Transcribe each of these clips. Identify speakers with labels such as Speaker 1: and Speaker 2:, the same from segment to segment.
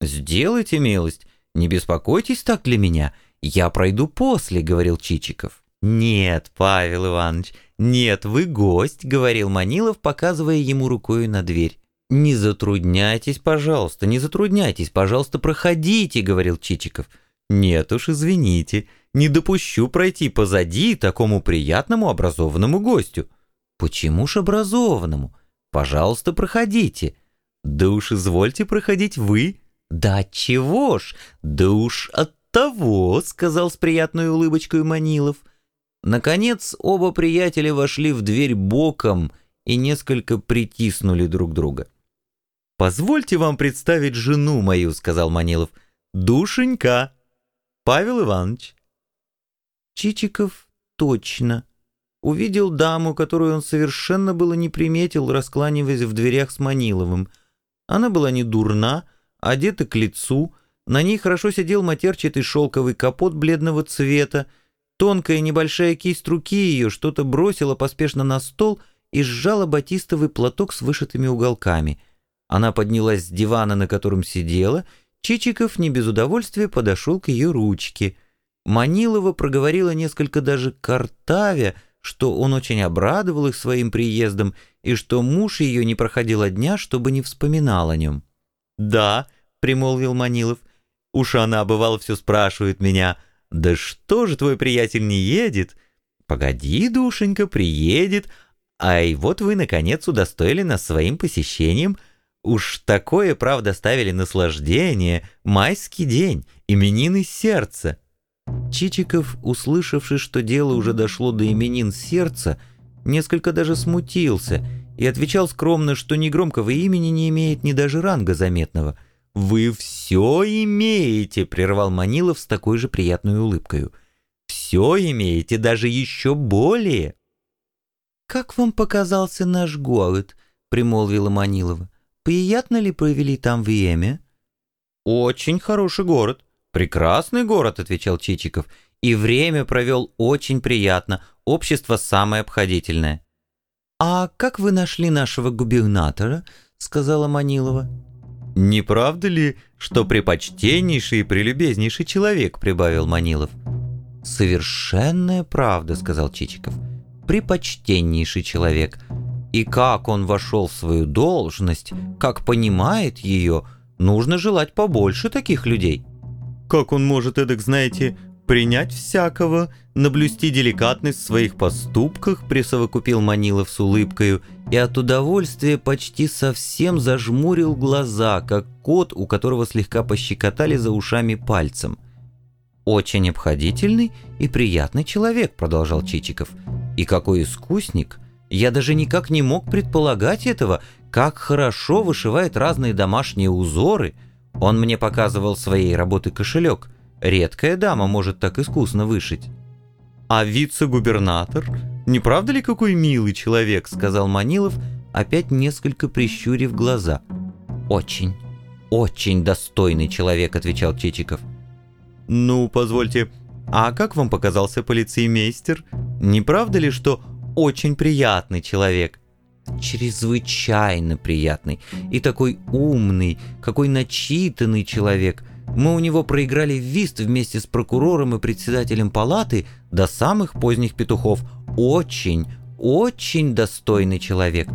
Speaker 1: «Сделайте милость, не беспокойтесь так для меня, я пройду после», — говорил Чичиков. «Нет, Павел Иванович, нет, вы гость», — говорил Манилов, показывая ему рукой на дверь. «Не затрудняйтесь, пожалуйста, не затрудняйтесь, пожалуйста, проходите», — говорил Чичиков. «Нет уж, извините, не допущу пройти позади такому приятному образованному гостю». «Почему ж образованному? Пожалуйста, проходите». «Да уж извольте проходить вы». «Да чего ж? Да уж от того», — сказал с приятной улыбочкой Манилов. Наконец оба приятеля вошли в дверь боком и несколько притиснули друг друга. «Позвольте вам представить жену мою», — сказал Манилов. «Душенька, Павел Иванович». Чичиков точно увидел даму, которую он совершенно было не приметил, раскланиваясь в дверях с Маниловым. Она была не дурна, одета к лицу, на ней хорошо сидел матерчатый шелковый капот бледного цвета, тонкая небольшая кисть руки ее что-то бросила поспешно на стол и сжала батистовый платок с вышитыми уголками — она поднялась с дивана, на котором сидела. Чичиков не без удовольствия подошел к ее ручке. Манилова проговорила несколько даже картавя, что он очень обрадовал их своим приездом и что муж ее не проходил дня, чтобы не вспоминал о нем. «Да», — примолвил Манилов, — «уж она, бывало, все спрашивает меня, да что же твой приятель не едет?» «Погоди, душенька, приедет, ай, вот вы, наконец, удостоили нас своим посещением». Уж такое, правда, ставили наслаждение, майский день, именины сердца. Чичиков, услышавший, что дело уже дошло до именин сердца, несколько даже смутился и отвечал скромно, что ни громкого имени не имеет, ни даже ранга заметного. «Вы все имеете», — прервал Манилов с такой же приятной улыбкой. «Все имеете, даже еще более». «Как вам показался наш город?» — примолвила Манилова. Приятно ли провели там время?» «Очень хороший город, прекрасный город», — отвечал Чичиков. «И время провел очень приятно, общество самое обходительное». «А как вы нашли нашего губернатора?» — сказала Манилова.
Speaker 2: «Не правда ли, что препочтеннейший и прелюбезнейший человек?» — прибавил Манилов.
Speaker 1: «Совершенная правда», — сказал Чичиков. «Препочтеннейший человек. И как он вошел в свою должность, как понимает ее, нужно желать побольше таких людей.
Speaker 2: Как он может, эдак, знаете, принять всякого, наблюсти деликатность в своих поступках, присовокупил Манилов с улыбкою,
Speaker 1: и от удовольствия почти совсем зажмурил глаза, как кот, у которого слегка пощекотали за ушами пальцем. «Очень обходительный и приятный человек», — продолжал Чичиков. «И какой искусник!» Я даже никак не мог предполагать этого, как хорошо вышивает разные домашние узоры. Он мне показывал своей работы кошелек. Редкая дама может так искусно вышить.
Speaker 2: «А вице-губернатор? Не правда ли какой милый человек?» — сказал Манилов, опять несколько прищурив глаза.
Speaker 1: «Очень, очень достойный человек», — отвечал Чичиков.
Speaker 2: «Ну, позвольте, а как вам показался полицеймейстер? Не правда ли, что очень приятный человек.
Speaker 1: Чрезвычайно приятный. И такой умный, какой начитанный человек. Мы у него проиграли в вист вместе с прокурором и председателем палаты до самых поздних петухов. Очень, очень достойный человек.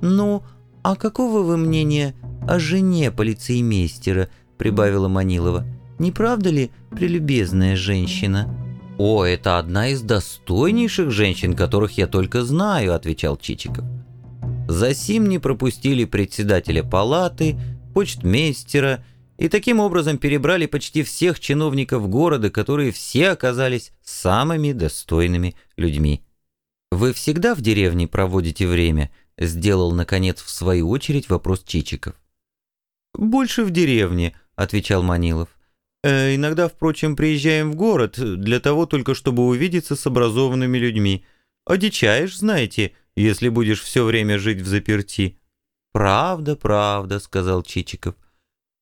Speaker 1: Ну, а какого вы мнения о жене полицеймейстера? Прибавила Манилова. Не правда ли прелюбезная женщина? «О, это одна из достойнейших женщин, которых я только знаю», — отвечал Чичиков. Засим не пропустили председателя палаты, почтмейстера и таким образом перебрали почти всех чиновников города, которые все оказались самыми достойными людьми. «Вы всегда в деревне проводите время?» — сделал, наконец, в свою очередь вопрос Чичиков.
Speaker 2: «Больше в деревне», — отвечал Манилов. Э, иногда, впрочем, приезжаем в город для того только, чтобы увидеться с образованными людьми. Одичаешь, знаете, если будешь все время жить в заперти».
Speaker 1: «Правда, правда», — сказал Чичиков.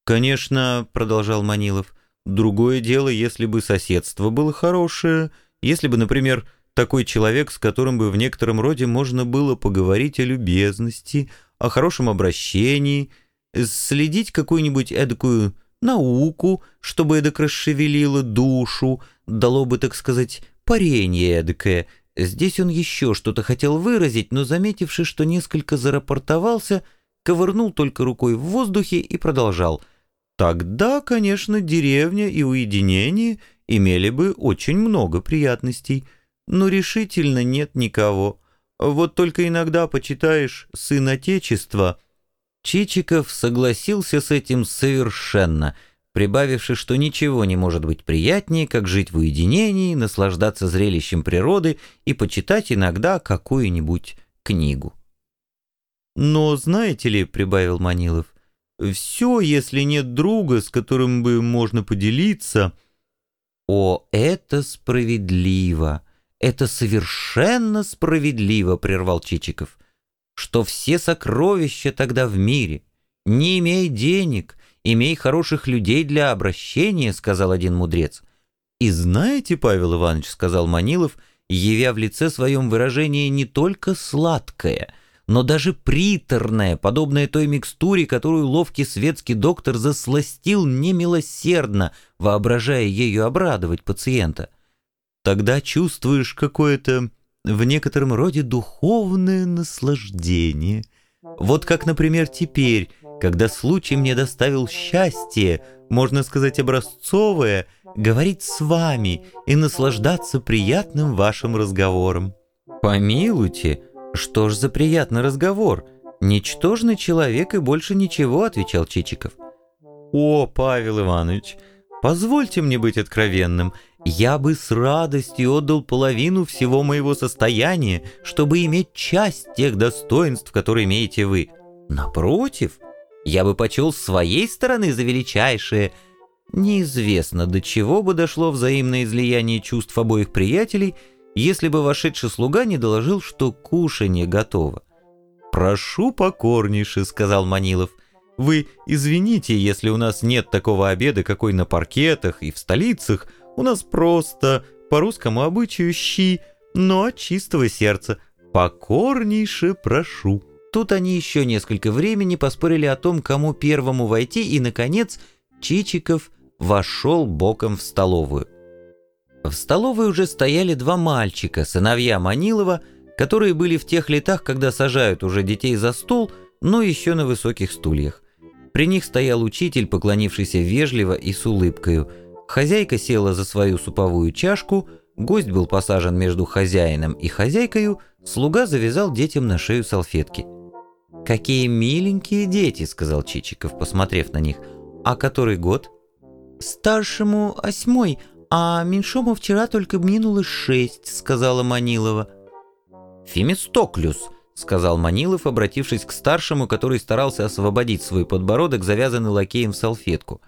Speaker 2: «Конечно», — продолжал Манилов, — «другое дело, если бы соседство было хорошее, если бы, например, такой человек, с которым бы в некотором роде можно было поговорить о любезности, о хорошем обращении, следить какую-нибудь эдакую
Speaker 1: науку, чтобы эдак расшевелило душу, дало бы, так сказать, паренье эдакое. Здесь он еще что-то хотел выразить, но, заметивши, что несколько зарапортовался, ковырнул только рукой в воздухе и продолжал. Тогда, конечно, деревня и уединение имели бы очень много приятностей, но решительно нет никого. Вот только иногда почитаешь «Сын Отечества», Чичиков согласился с этим совершенно, прибавивши, что ничего не может быть приятнее, как жить в уединении, наслаждаться зрелищем природы и почитать иногда какую-нибудь книгу. «Но знаете ли, — прибавил Манилов, — все, если нет друга, с которым бы можно поделиться...» «О, это справедливо! Это совершенно справедливо!» — прервал Чичиков что все сокровища тогда в мире. Не имей денег, имей хороших людей для обращения, сказал один мудрец. И знаете, Павел Иванович, сказал Манилов, явя в лице своем выражение не только сладкое, но даже приторное, подобное той микстуре, которую ловкий светский доктор засластил немилосердно, воображая ею обрадовать пациента. Тогда чувствуешь какое-то в некотором роде духовное наслаждение. Вот как, например, теперь, когда случай мне доставил счастье, можно сказать образцовое, говорить с вами и наслаждаться приятным вашим разговором. «Помилуйте, что ж за приятный разговор? Ничтожный человек и больше ничего», — отвечал Чичиков. «О, Павел Иванович, позвольте мне быть откровенным я бы с радостью отдал половину всего моего состояния, чтобы иметь часть тех достоинств, которые имеете вы. Напротив, я бы почел с своей стороны за величайшее. Неизвестно, до чего бы дошло взаимное излияние чувств обоих приятелей, если бы вошедший слуга не доложил, что кушанье готово. «Прошу покорнейше», — сказал Манилов. «Вы извините, если у нас нет такого обеда, какой на паркетах и в столицах», у нас просто, по русскому обычаю, щи, но от чистого сердца. Покорнейше прошу». Тут они еще несколько времени поспорили о том, кому первому войти, и, наконец, Чичиков вошел боком в столовую. В столовой уже стояли два мальчика, сыновья Манилова, которые были в тех летах, когда сажают уже детей за стол, но еще на высоких стульях. При них стоял учитель, поклонившийся вежливо и с улыбкою – Хозяйка села за свою суповую чашку, гость был посажен между хозяином и хозяйкою, слуга завязал детям на шею салфетки. «Какие миленькие дети», — сказал Чичиков, посмотрев на них. «А который год?» «Старшему осьмой, а меньшому вчера только минуло шесть», — сказала Манилова. «Фемистоклюс», — сказал Манилов, обратившись к старшему, который старался освободить свой подбородок, завязанный лакеем в салфетку.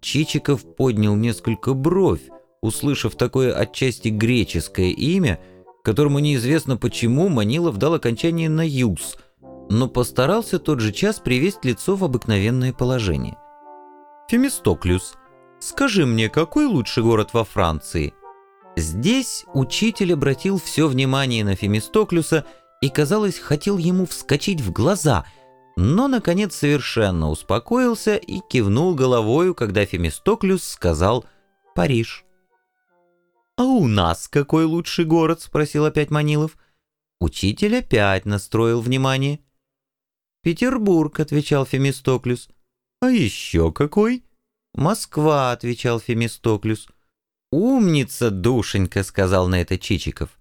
Speaker 1: Чичиков поднял несколько бровь, услышав такое отчасти греческое имя, которому неизвестно почему Манилов дал окончание на «юз», но постарался тот же час привести лицо в обыкновенное положение. «Фемистоклюс, скажи мне, какой лучший город во Франции?» Здесь учитель обратил все внимание на Фемистоклюса и, казалось, хотел ему вскочить в глаза – но, наконец, совершенно успокоился и кивнул головою, когда Фемистоклюс сказал «Париж». «А у нас какой лучший город?» — спросил опять Манилов. Учитель опять настроил внимание. «Петербург», — отвечал Фемистоклюс. «А еще какой?» «Москва», — отвечал Фемистоклюс. «Умница, душенька», — сказал на это Чичиков.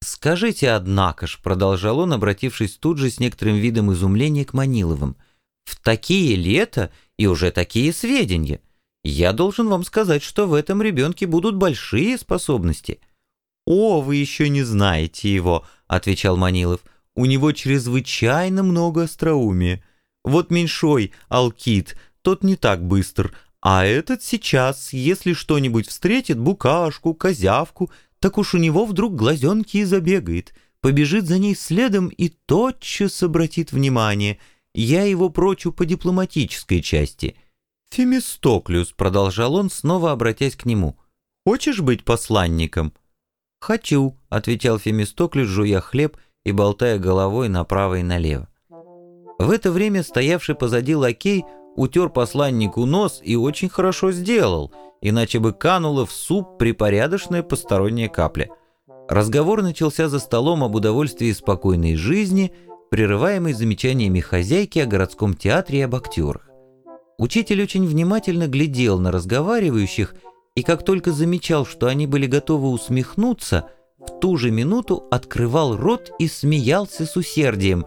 Speaker 1: «Скажите, однако ж», — продолжал он, обратившись тут же с некоторым видом изумления к Маниловым, «в такие лета и уже такие сведения. Я должен вам сказать, что в этом ребенке будут большие способности». «О, вы еще не знаете его», — отвечал Манилов. «У него чрезвычайно много остроумия. Вот меньшой, Алкит, тот не так быстр, а этот сейчас, если что-нибудь встретит, букашку, козявку, так уж у него вдруг глазенки и забегает, побежит за ней следом и тотчас обратит внимание. Я его прочу по дипломатической части. «Фемистоклюс», — продолжал он, снова обратясь к нему, — «хочешь быть посланником?» «Хочу», — отвечал Фемистоклюс, жуя хлеб и болтая головой направо и налево. В это время стоявший позади лакей утер посланнику нос и очень хорошо сделал, иначе бы канула в суп припорядочная посторонняя капля. Разговор начался за столом об удовольствии спокойной жизни, прерываемый замечаниями хозяйки о городском театре и об актерах. Учитель очень внимательно глядел на разговаривающих и как только замечал, что они были готовы усмехнуться, в ту же минуту открывал рот и смеялся с усердием.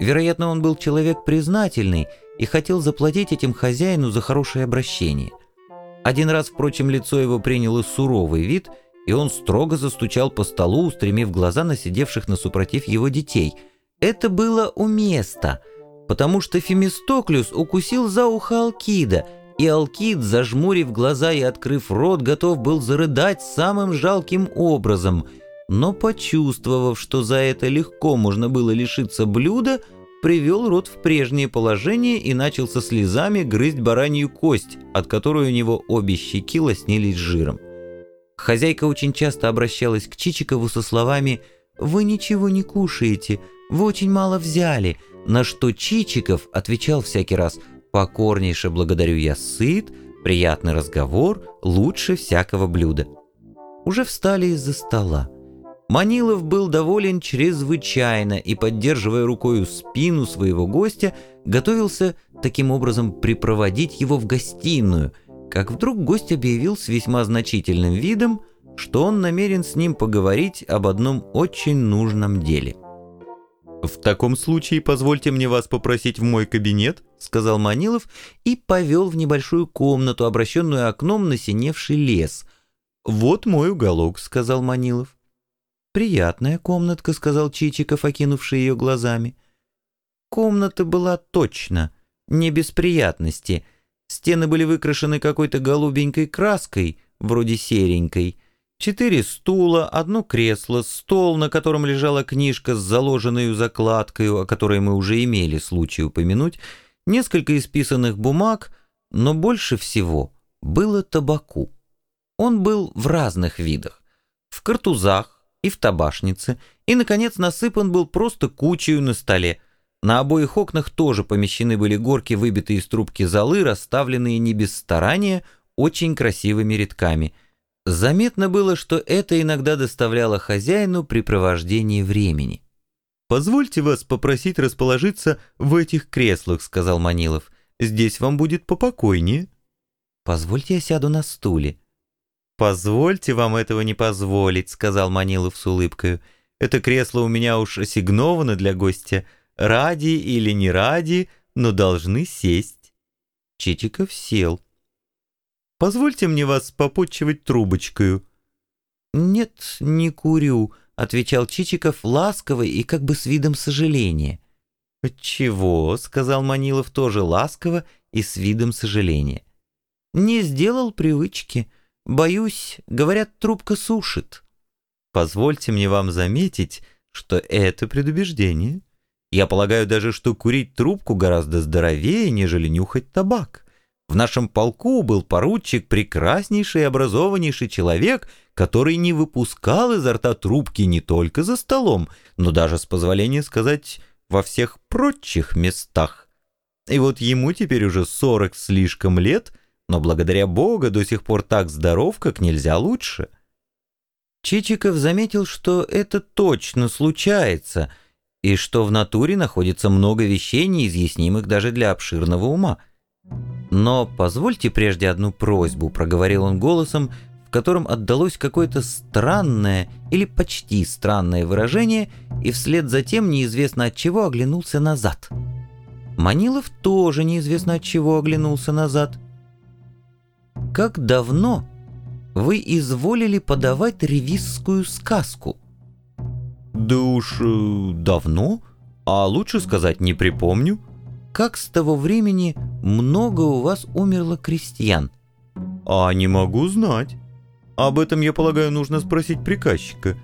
Speaker 1: Вероятно, он был человек признательный и хотел заплатить этим хозяину за хорошее обращение. Один раз, впрочем, лицо его приняло суровый вид, и он строго застучал по столу, устремив глаза на сидевших на супротив его детей. Это было уместо, потому что Фемистоклюс укусил за ухо Алкида — и Алкид, зажмурив глаза и открыв рот, готов был зарыдать самым жалким образом, но, почувствовав, что за это легко можно было лишиться блюда, привел рот в прежнее положение и начал со слезами грызть баранью кость, от которой у него обе щеки лоснились жиром. Хозяйка очень часто обращалась к Чичикову со словами «Вы ничего не кушаете, вы очень мало взяли», на что Чичиков отвечал всякий раз Покорнейше благодарю я сыт, приятный разговор, лучше всякого блюда. Уже встали из-за стола. Манилов был доволен чрезвычайно и, поддерживая рукою спину своего гостя, готовился таким образом припроводить его в гостиную, как вдруг гость объявил с весьма значительным видом, что он намерен с ним поговорить об одном очень нужном деле.
Speaker 2: «В таком случае позвольте мне вас попросить в мой кабинет», — сказал Манилов и повел в небольшую комнату, обращенную окном на синевший лес. «Вот мой уголок», — сказал Манилов.
Speaker 1: «Приятная комнатка», — сказал Чичиков, окинувший ее глазами. Комната была точно, не без приятности. Стены были выкрашены какой-то голубенькой краской, вроде серенькой, Четыре стула, одно кресло, стол, на котором лежала книжка с заложенной закладкой, о которой мы уже имели случай упомянуть, несколько исписанных бумаг, но больше всего было табаку. Он был в разных видах. В картузах и в табашнице, и, наконец, насыпан был просто кучею на столе. На обоих окнах тоже помещены были горки, выбитые из трубки золы, расставленные не без старания, очень красивыми рядками – Заметно было, что это иногда доставляло хозяину препровождение времени.
Speaker 2: «Позвольте вас попросить расположиться в этих креслах», — сказал Манилов. «Здесь вам будет попокойнее».
Speaker 1: «Позвольте я сяду на стуле».
Speaker 2: «Позвольте вам этого не позволить», — сказал Манилов с улыбкой. «Это кресло у меня уж ассигновано для гостя. Ради или не ради, но должны сесть».
Speaker 1: Чичиков сел.
Speaker 2: Позвольте мне вас попутчивать трубочкою».
Speaker 1: «Нет, не курю», — отвечал Чичиков ласково и как бы с видом сожаления.
Speaker 2: «Чего?» — сказал Манилов тоже ласково и с видом сожаления.
Speaker 1: «Не сделал привычки. Боюсь, говорят, трубка сушит».
Speaker 2: «Позвольте мне вам заметить, что это предубеждение. Я полагаю даже, что курить трубку гораздо здоровее, нежели нюхать табак». В нашем полку был поручик, прекраснейший и образованнейший человек, который не выпускал изо рта трубки не только за столом, но даже, с позволения сказать, во всех прочих местах. И вот ему теперь уже сорок слишком лет, но благодаря Бога до сих пор так здоров, как нельзя лучше.
Speaker 1: Чичиков заметил, что это точно случается, и что в натуре находится много вещей, неизъяснимых даже для обширного ума. «Но позвольте прежде одну просьбу», — проговорил он голосом, в котором отдалось какое-то странное или почти странное выражение, и вслед за тем неизвестно от чего оглянулся назад. Манилов тоже неизвестно от чего оглянулся назад. «Как давно вы изволили подавать ревизскую сказку?»
Speaker 2: «Да уж э, давно, а лучше сказать не припомню»
Speaker 1: как с того времени много у вас умерло крестьян?»
Speaker 2: «А не могу знать. Об этом, я полагаю, нужно спросить приказчика.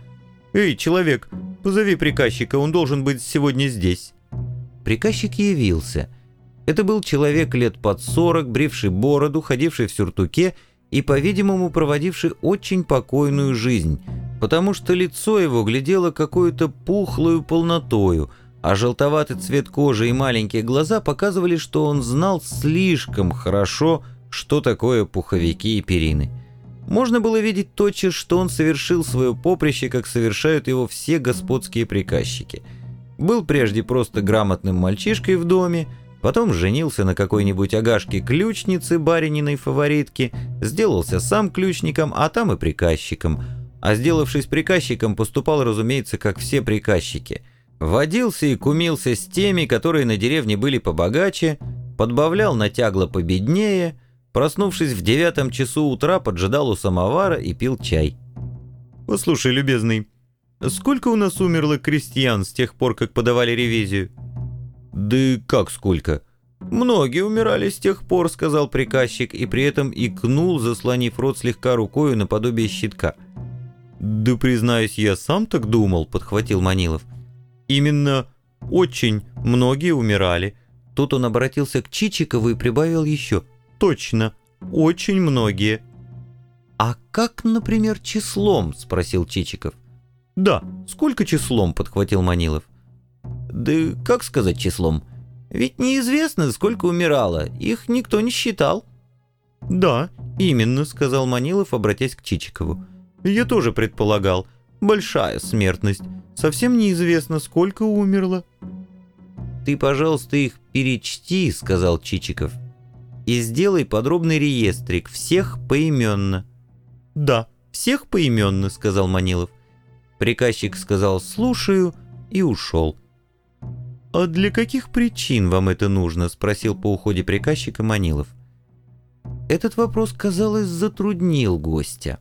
Speaker 2: Эй, человек, позови приказчика, он должен быть сегодня здесь».
Speaker 1: Приказчик явился. Это был человек лет под сорок, бривший бороду, ходивший в сюртуке и, по-видимому, проводивший очень покойную жизнь, потому что лицо его глядело какую-то пухлую полнотою – а желтоватый цвет кожи и маленькие глаза показывали, что он знал слишком хорошо, что такое пуховики и перины. Можно было видеть тотчас, что он совершил свое поприще, как совершают его все господские приказчики. Был прежде просто грамотным мальчишкой в доме, потом женился на какой-нибудь агашке ключницы барининой фаворитки, сделался сам ключником, а там и приказчиком. А сделавшись приказчиком, поступал, разумеется, как все приказчики – Водился и кумился с теми, которые на деревне были побогаче, подбавлял на тягло победнее, проснувшись в девятом часу утра, поджидал у самовара и пил чай.
Speaker 2: «Послушай, любезный, сколько у нас умерло крестьян с тех пор, как подавали ревизию?»
Speaker 1: «Да как сколько?» «Многие умирали с тех пор», — сказал приказчик, и при этом икнул, заслонив рот слегка рукою наподобие щитка.
Speaker 2: «Да, признаюсь, я сам так думал», — подхватил Манилов. Именно очень многие умирали.
Speaker 1: Тут он обратился к Чичикову и прибавил еще.
Speaker 2: Точно, очень многие.
Speaker 1: «А как, например, числом?» – спросил Чичиков.
Speaker 2: «Да, сколько числом?» – подхватил Манилов.
Speaker 1: «Да как сказать числом? Ведь неизвестно, сколько умирало, их никто не считал».
Speaker 2: «Да, именно», – сказал Манилов, обратясь к Чичикову. «Я тоже предполагал. Большая смертность. Совсем неизвестно, сколько умерло».
Speaker 1: «Ты, пожалуйста, их перечти», — сказал Чичиков. «И сделай подробный реестрик, всех поименно».
Speaker 2: «Да, всех поименно», — сказал Манилов.
Speaker 1: Приказчик сказал «слушаю» и ушел.
Speaker 2: «А для каких причин вам это нужно?» — спросил по уходе приказчика Манилов.
Speaker 1: Этот вопрос, казалось, затруднил гостя.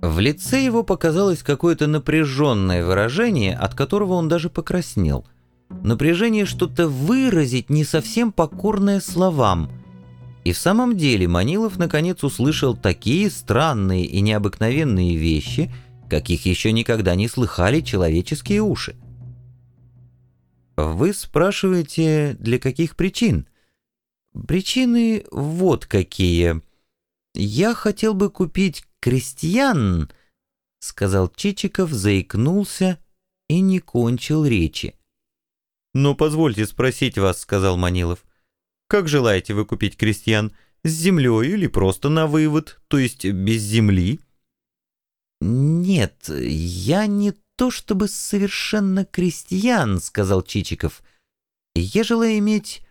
Speaker 1: В лице его показалось какое-то напряженное выражение, от которого он даже покраснел. Напряжение что-то выразить, не совсем покорное словам. И в самом деле Манилов наконец услышал такие странные и необыкновенные вещи, каких еще никогда не слыхали человеческие уши. Вы спрашиваете, для каких причин? Причины вот какие. Я хотел бы купить крестьян, — сказал Чичиков, заикнулся и не кончил речи.
Speaker 2: «Но позвольте спросить вас», — сказал Манилов, — «как желаете вы купить крестьян, с землей или просто на вывод, то есть без земли?»
Speaker 1: «Нет, я не то чтобы совершенно крестьян», — сказал Чичиков. «Я желаю иметь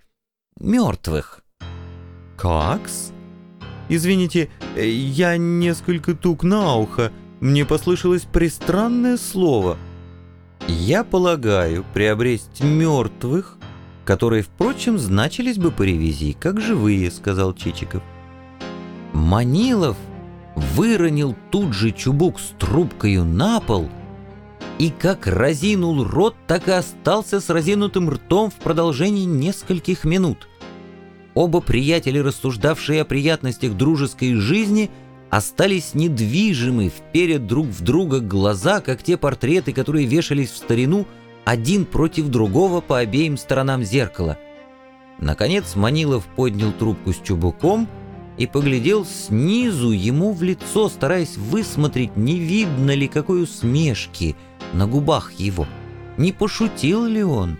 Speaker 1: мертвых».
Speaker 2: «Какс?» Извините, я несколько тук на ухо. Мне послышалось пристранное слово.
Speaker 1: Я полагаю, приобресть мертвых, которые, впрочем, значились бы по ревизии, как живые, сказал Чичиков. Манилов выронил тут же чубук с трубкою на пол и как разинул рот, так и остался с разинутым ртом в продолжении нескольких минут. Оба приятеля, рассуждавшие о приятностях дружеской жизни, остались недвижимы, вперед друг в друга глаза, как те портреты, которые вешались в старину, один против другого по обеим сторонам зеркала. Наконец Манилов поднял трубку с чубуком и поглядел снизу ему в лицо, стараясь высмотреть, не видно ли какой усмешки на губах его. Не пошутил ли он?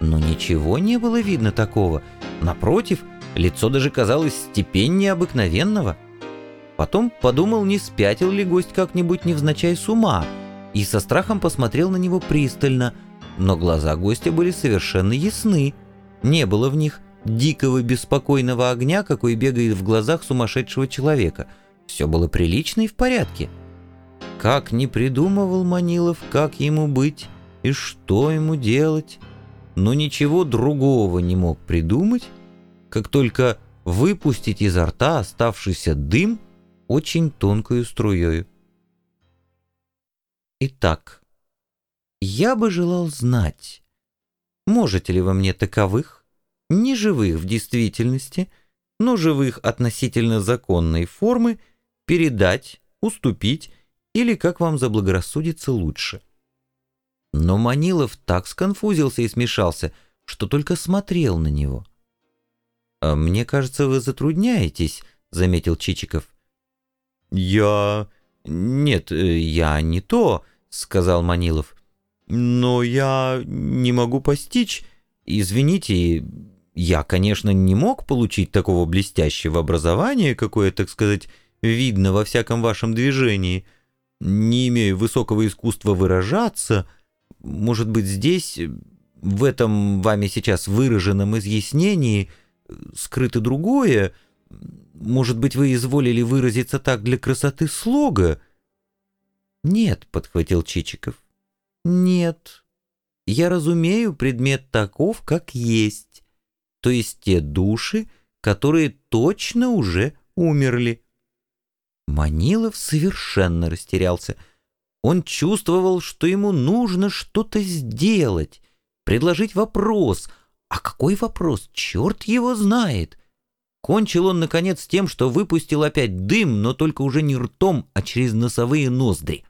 Speaker 1: Но ничего не было видно такого — Напротив, лицо даже казалось степеннее обыкновенного. Потом подумал, не спятил ли гость как-нибудь невзначай с ума, и со страхом посмотрел на него пристально, но глаза гостя были совершенно ясны. Не было в них дикого беспокойного огня, какой бегает в глазах сумасшедшего человека. Все было прилично и в порядке. Как не придумывал Манилов, как ему быть и что ему делать, но ничего другого не мог придумать, как только выпустить изо рта оставшийся дым очень тонкою струей. Итак, я бы желал знать, можете ли вы мне таковых, не живых в действительности, но живых относительно законной формы, передать, уступить или как вам заблагорассудится лучше. Но Манилов так сконфузился и смешался, что только смотрел на него. «А «Мне кажется, вы затрудняетесь», — заметил Чичиков.
Speaker 2: «Я... Нет, я не то», — сказал Манилов. но я не могу постичь. Извините, я, конечно, не мог получить такого блестящего образования, какое, так сказать, видно во всяком вашем движении. Не имею высокого искусства выражаться. Может быть, здесь, в этом вами сейчас выраженном изъяснении, скрыто другое. Может быть, вы изволили выразиться так для красоты слога?
Speaker 1: Нет, подхватил Чичиков. Нет. Я разумею предмет таков, как есть, то есть те души, которые точно уже умерли. Манилов совершенно растерялся. Он чувствовал, что ему нужно что-то сделать, предложить вопрос. А какой вопрос? Черт его знает. Кончил он, наконец, тем, что выпустил опять дым, но только уже не ртом, а через носовые ноздри.